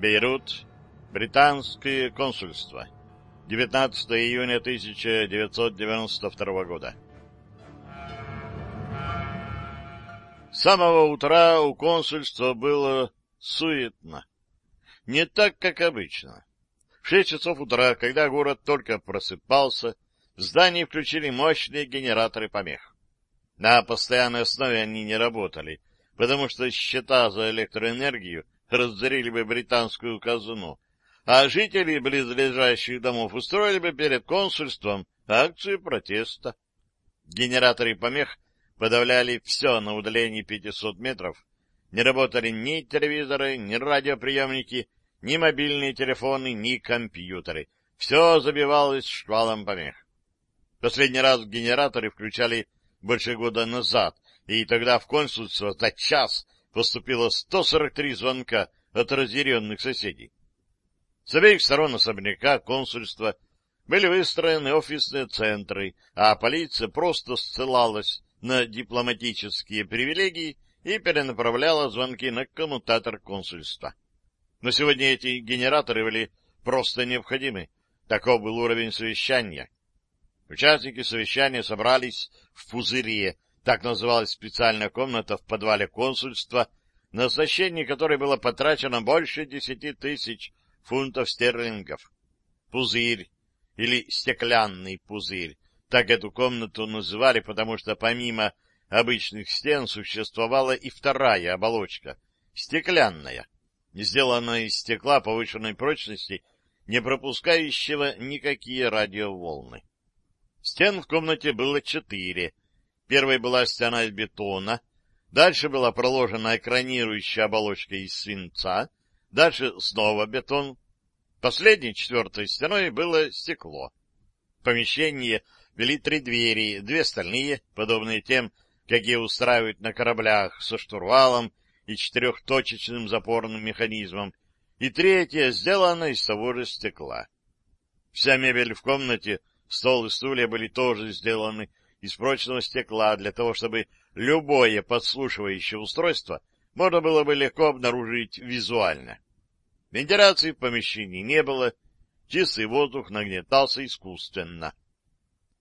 Бейрут, британское консульство. 19 июня 1992 года. С самого утра у консульства было суетно. Не так, как обычно. В шесть часов утра, когда город только просыпался, в здании включили мощные генераторы помех. На постоянной основе они не работали, потому что счета за электроэнергию разорили бы британскую казну, а жители близлежащих домов устроили бы перед консульством акцию протеста. Генераторы помех подавляли все на удалении 500 метров, не работали ни телевизоры, ни радиоприемники, ни мобильные телефоны, ни компьютеры. Все забивалось шквалом помех. Последний раз генераторы включали больше года назад, и тогда в консульство за час поступило 143 звонка от разъяренных соседей. С обеих сторон особняка консульства были выстроены офисные центры, а полиция просто ссылалась на дипломатические привилегии и перенаправляла звонки на коммутатор консульства. Но сегодня эти генераторы были просто необходимы. Таков был уровень совещания. Участники совещания собрались в пузыре, так называлась специальная комната в подвале консульства, на оснащение которой было потрачено больше десяти тысяч фунтов стерлингов. Пузырь или стеклянный пузырь. Так эту комнату называли, потому что помимо обычных стен существовала и вторая оболочка — стеклянная — сделанная из стекла повышенной прочности, не пропускающего никакие радиоволны. Стен в комнате было четыре. Первой была стена из бетона, дальше была проложена экранирующая оболочка из свинца, дальше снова бетон. Последней, четвертой стеной было стекло. В помещении вели три двери, две стальные, подобные тем, какие устраивают на кораблях со штурвалом и четырехточечным запорным механизмом, и третья сделана из того же стекла. Вся мебель в комнате, стол и стулья были тоже сделаны из прочного стекла для того, чтобы любое подслушивающее устройство можно было бы легко обнаружить визуально. Вентиляции в помещении не было, чистый воздух нагнетался искусственно.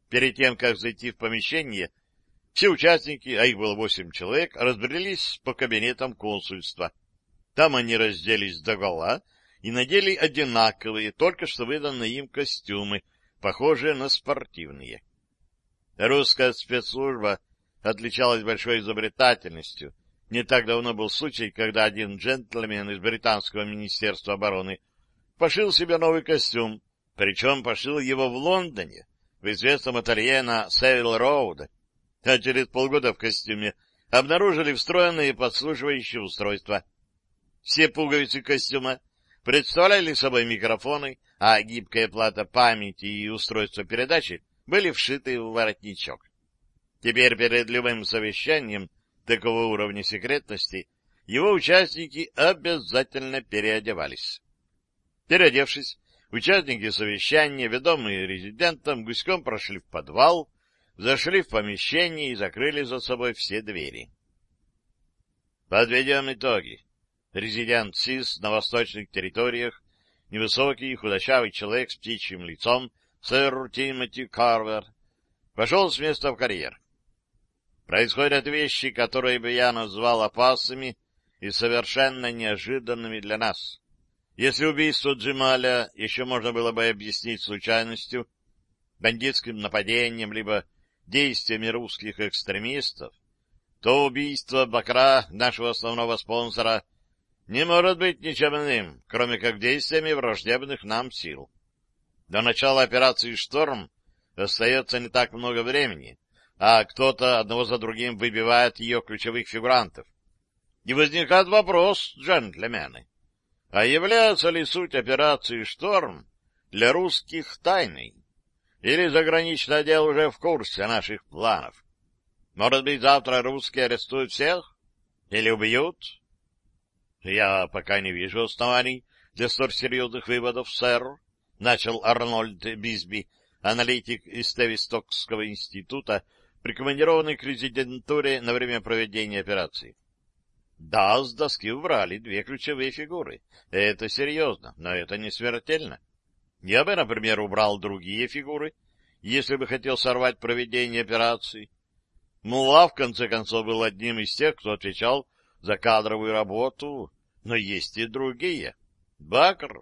Перед тем, как зайти в помещение, все участники, а их было восемь человек, разбрелись по кабинетам консульства. Там они разделись догола и надели одинаковые, только что выданные им костюмы, похожие на спортивные. Русская спецслужба отличалась большой изобретательностью. Не так давно был случай, когда один джентльмен из британского министерства обороны пошил себе новый костюм, причем пошил его в Лондоне, в известном ателье на Севил-Роуд а через полгода в костюме обнаружили встроенные подслушивающие устройства. Все пуговицы костюма представляли собой микрофоны, а гибкая плата памяти и устройство передачи были вшиты в воротничок. Теперь перед любым совещанием такого уровня секретности его участники обязательно переодевались. Переодевшись, участники совещания, ведомые резидентом, гуськом прошли в подвал, зашли в помещение и закрыли за собой все двери. Подведем итоги. Резидент СИС на восточных территориях, невысокий худощавый человек с птичьим лицом, сэр Тимоти Карвер, пошел с места в карьер. Происходят вещи, которые бы я назвал опасными и совершенно неожиданными для нас. Если убийство Джималя еще можно было бы объяснить случайностью, бандитским нападением, либо действиями русских экстремистов, то убийство Бакра, нашего основного спонсора, не может быть ничем иным, кроме как действиями враждебных нам сил. До начала операции «Шторм» остается не так много времени, а кто-то одного за другим выбивает ее ключевых фигурантов. И возникает вопрос, джентльмены, а является ли суть операции «Шторм» для русских тайной? Или заграничный отдел уже в курсе наших планов? Может быть, завтра русские арестуют всех? Или убьют? Я пока не вижу оснований для столь серьезных выводов, сэр, — начал Арнольд Бисби, аналитик из Тевистокского института, прикомандированный к резидентуре на время проведения операции. Да, с доски убрали две ключевые фигуры. Это серьезно, но это не смертельно. Я бы, например, убрал другие фигуры, если бы хотел сорвать проведение операции. Мула, в конце концов, был одним из тех, кто отвечал за кадровую работу, но есть и другие. Бакр,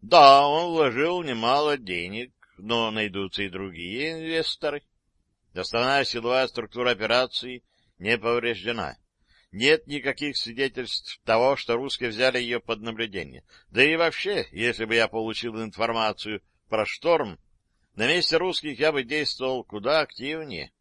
да, он вложил немало денег, но найдутся и другие инвесторы. Основная силовая структура операции не повреждена. Нет никаких свидетельств того, что русские взяли ее под наблюдение. Да и вообще, если бы я получил информацию про шторм, на месте русских я бы действовал куда активнее.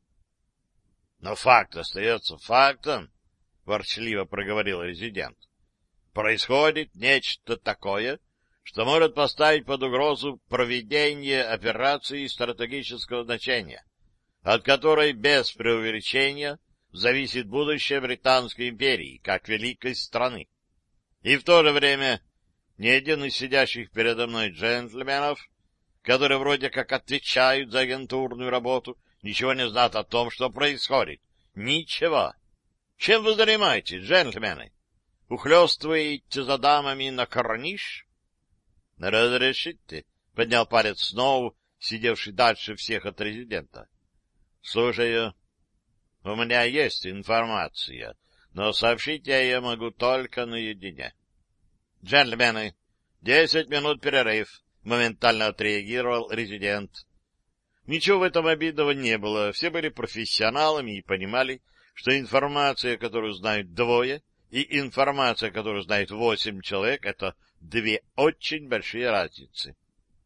— Но факт остается фактом, — ворчливо проговорил резидент. — Происходит нечто такое, что может поставить под угрозу проведение операции стратегического значения, от которой без преувеличения зависит будущее Британской империи, как великой страны. И в то же время ни один из сидящих передо мной джентльменов, которые вроде как отвечают за агентурную работу, ничего не знает о том, что происходит. Ничего. Чем вы занимаетесь, джентльмены? Ухлёстываете за дамами на корниш? — Разрешите? — поднял палец снова, сидевший дальше всех от резидента. — Слушаю. У меня есть информация, но сообщить я ее могу только наедине. — Джентльмены, десять минут перерыв, — моментально отреагировал резидент. Ничего в этом обидного не было, все были профессионалами и понимали, что информация, которую знают двое, и информация, которую знает восемь человек, — это две очень большие разницы.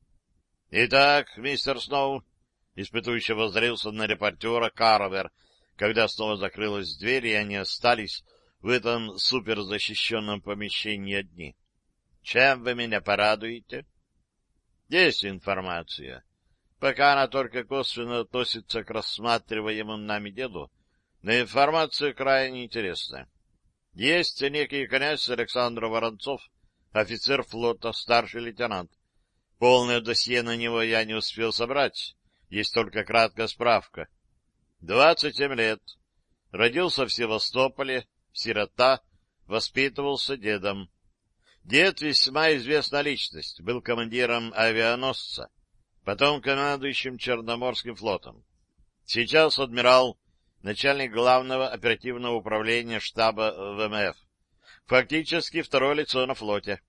— Итак, мистер Сноу, — испытующе воззрился на репортера Карвер, когда снова закрылась дверь, и они остались в этом суперзащищенном помещении одни. — Чем вы меня порадуете? — Есть информация. Пока она только косвенно относится к рассматриваемому нами делу, но информация крайне интересная. Есть некий князь Александр Воронцов, офицер флота, старший лейтенант. Полное досье на него я не успел собрать, есть только краткая справка. Двадцать семь лет. Родился в Севастополе, сирота, воспитывался дедом. Дед весьма известная личность, был командиром авианосца, потом командующим Черноморским флотом. Сейчас адмирал начальник главного оперативного управления штаба ВМФ. Фактически второе лицо на флоте.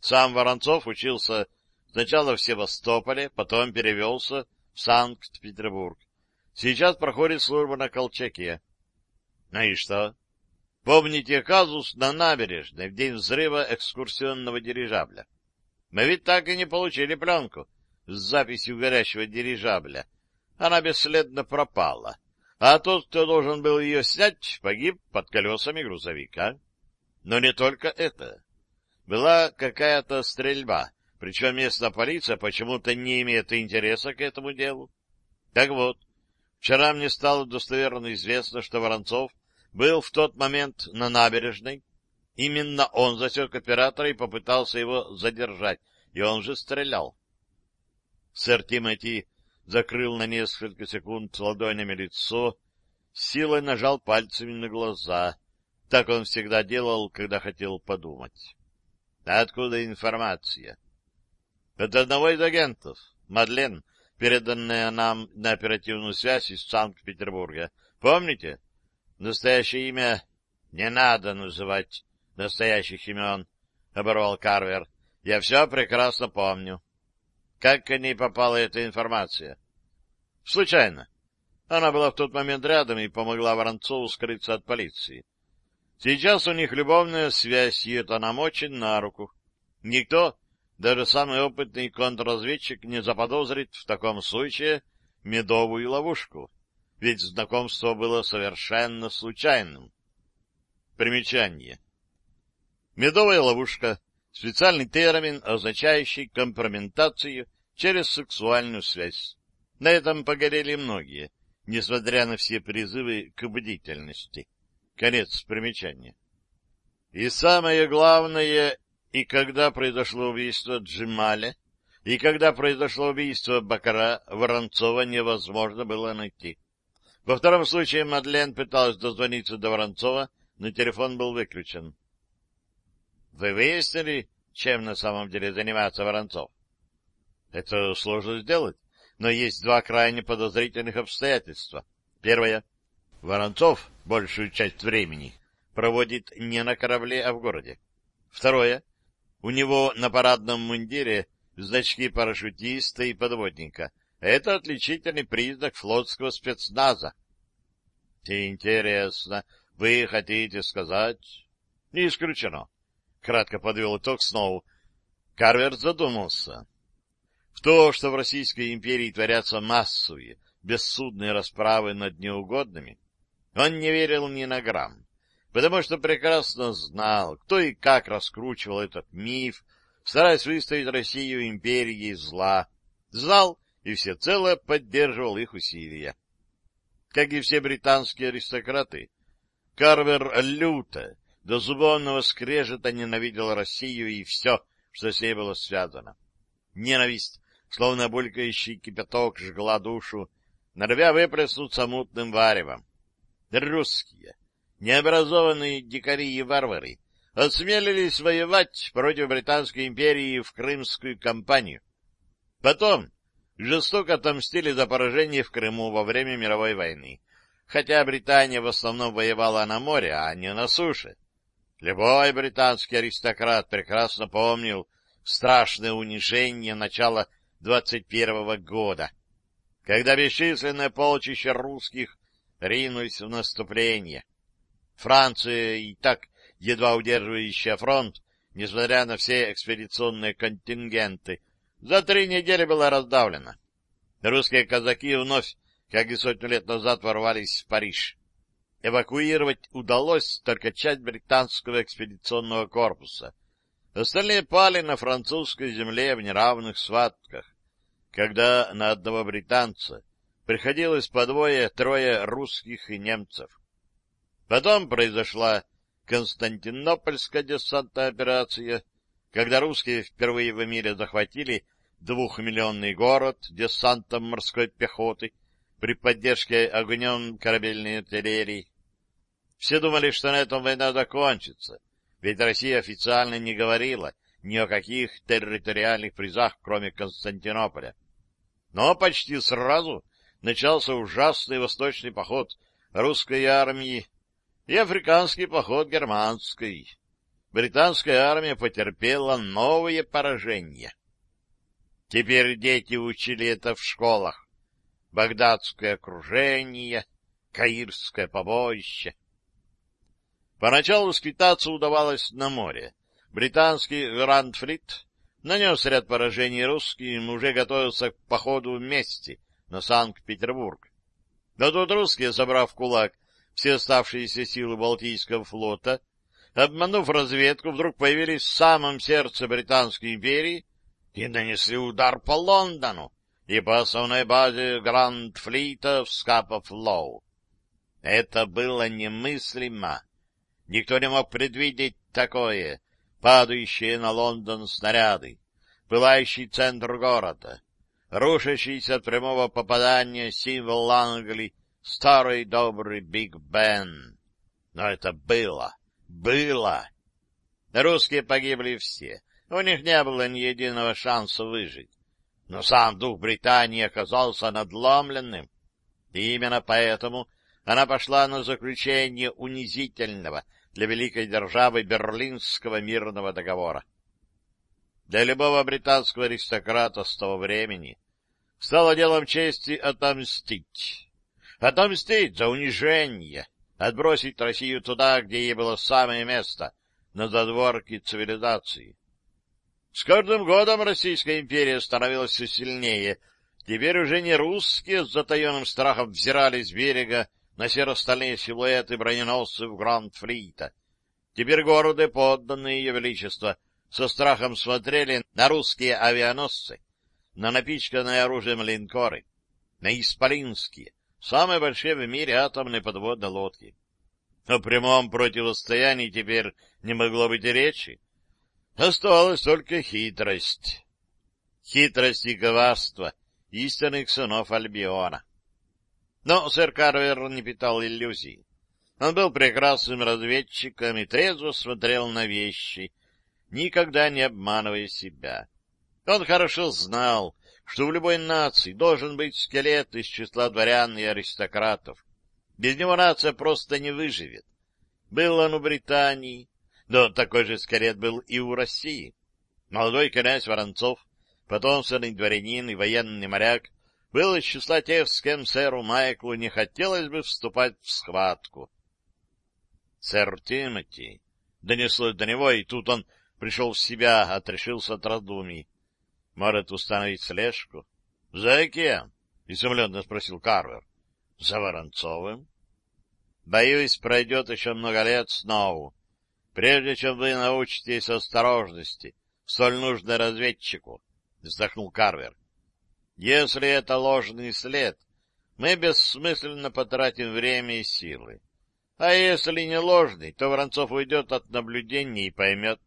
Сам Воронцов учился сначала в Севастополе, потом перевелся в Санкт-Петербург. Сейчас проходит служба на Колчаке. Ну и что? Помните казус на набережной в день взрыва экскурсионного дирижабля? Мы ведь так и не получили пленку с записью горящего дирижабля. Она бесследно пропала а тот, кто должен был ее снять, погиб под колесами грузовика. Но не только это. Была какая-то стрельба, причем местная полиция почему-то не имеет интереса к этому делу. Так вот, вчера мне стало достоверно известно, что Воронцов был в тот момент на набережной. Именно он засек оператора и попытался его задержать, и он же стрелял. Сэр Тимоти закрыл на несколько секунд ладонями лицо, силой нажал пальцами на глаза. Так он всегда делал, когда хотел подумать. Откуда информация? От одного из агентов, Мадлен, переданная нам на оперативную связь из Санкт-Петербурга. Помните? Настоящее имя не надо называть настоящих имен, — оборвал Карвер. Я все прекрасно помню. Как к ней попала эта информация? Случайно. Она была в тот момент рядом и помогла Воронцову скрыться от полиции. Сейчас у них любовная связь, и это нам очень на руку. Никто, даже самый опытный контрразведчик, не заподозрит в таком случае медовую ловушку, ведь знакомство было совершенно случайным. Примечание. Медовая ловушка — специальный термин, означающий компрометацию через сексуальную связь. На этом погорели многие, несмотря на все призывы к бдительности. Конец примечания. И самое главное, и когда произошло убийство Джималя, и когда произошло убийство Бакара, Воронцова невозможно было найти. Во втором случае Мадлен пыталась дозвониться до Воронцова, но телефон был выключен. — Вы выяснили, чем на самом деле занимается Воронцов? — Это сложно сделать, но есть два крайне подозрительных обстоятельства. Первое. Воронцов большую часть времени проводит не на корабле, а в городе. Второе. У него на парадном мундире значки парашютиста и подводника. Это отличительный признак флотского спецназа. Интересно, вы хотите сказать? Не исключено. Кратко подвел итог Сноу. Карвер задумался. В то, что в Российской империи творятся массовые, бессудные расправы над неугодными, он не верил ни на грамм, потому что прекрасно знал, кто и как раскручивал этот миф, стараясь выставить Россию империей зла. Знал и всецело поддерживал их усилия. Как и все британские аристократы, Карвер люто, до зубовного скрежета ненавидел Россию и все, что с ней было связано. Ненависть, словно булькающий кипяток, жгла душу, норовя выплеснуться мутным варевом. Русские, необразованные дикари и варвары, осмелились воевать против Британской империи в Крымскую кампанию. Потом жестоко отомстили за поражение в Крыму во время мировой войны, хотя Британия в основном воевала на море, а не на суше. Любой британский аристократ прекрасно помнил страшное унижение начала 21 года, когда бесчисленное полчище русских ринулись в наступление. Франция и так едва удерживающая фронт, несмотря на все экспедиционные контингенты, за три недели была раздавлена. Русские казаки вновь, как и сотню лет назад, ворвались в Париж. Эвакуировать удалось только часть британского экспедиционного корпуса. Остальные пали на французской земле в неравных схватках, когда на одного британца приходилось по двое-трое русских и немцев. Потом произошла Константинопольская десантная операция, когда русские впервые в мире захватили двухмиллионный город десантом морской пехоты при поддержке огнем корабельной артиллерии. Все думали, что на этом война закончится, ведь Россия официально не говорила ни о каких территориальных призах, кроме Константинополя. Но почти сразу начался ужасный восточный поход русской армии и африканский поход германской. Британская армия потерпела новые поражения. Теперь дети учили это в школах. Багдадское окружение, Каирское побоище. Поначалу скитаться удавалось на море. Британский Грандфлит нанес ряд поражений русским, уже готовился к походу вместе на Санкт-Петербург. Но тут русские, собрав кулак все оставшиеся силы Балтийского флота, обманув разведку, вдруг появились в самом сердце Британской империи и нанесли удар по Лондону и по основной базе Гранд-флита в Скапа-Флоу. Это было немыслимо. Никто не мог предвидеть такое, падающие на Лондон снаряды, пылающий центр города, рушащийся от прямого попадания символ Англии старый добрый Биг Бен. Но это было, было. Русские погибли все, у них не было ни единого шанса выжить. Но сам дух Британии оказался надломленным. И именно поэтому она пошла на заключение унизительного для великой державы Берлинского мирного договора. Для любого британского аристократа с того времени стало делом чести отомстить Отомстить за унижение, отбросить Россию туда, где ей было самое место, на задворке цивилизации. С каждым годом Российская империя становилась все сильнее. Теперь уже не русские с затаенным страхом взирали с берега на серо-стальные силуэты броненосцев Гранд-флита. Теперь города, подданные ее величество, со страхом смотрели на русские авианосцы, на напичканные оружием линкоры, на исполинские, самые большие в мире атомные подводные лодки. О прямом противостоянии теперь не могло быть и речи. Оставалась только хитрость. Хитрость и коварство истинных сынов Альбиона. Но сэр Карвер не питал иллюзий. Он был прекрасным разведчиком и трезво смотрел на вещи, никогда не обманывая себя. Он хорошо знал, что в любой нации должен быть скелет из числа дворян и аристократов. Без него нация просто не выживет. Был он у Британии, но такой же скелет был и у России. Молодой князь Воронцов, потомственный дворянин и военный моряк, был из числа тех, с кем сэру Майклу не хотелось бы вступать в схватку. Сэр Тимоти донеслось до него, и тут он пришел в себя, отрешился от раздумий. Может установить слежку? — За кем? — изумленно спросил Карвер. — За Воронцовым. — Боюсь, пройдет еще много лет, Сноу, прежде чем вы научитесь осторожности, столь нужной разведчику, — вздохнул Карвер. — Если это ложный след, мы бессмысленно потратим время и силы. А если не ложный, то Воронцов уйдет от наблюдений и поймет,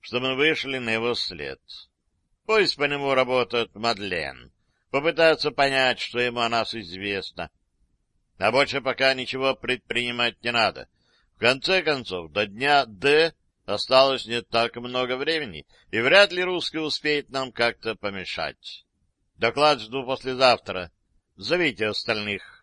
что мы вышли на его след. Пусть по нему работает Мадлен. Попытается понять, что ему о нас известно. А больше пока ничего предпринимать не надо. В конце концов, до дня «Д» осталось не так много времени, и вряд ли русский успеет нам как-то помешать. Доклад жду послезавтра. Зовите остальных.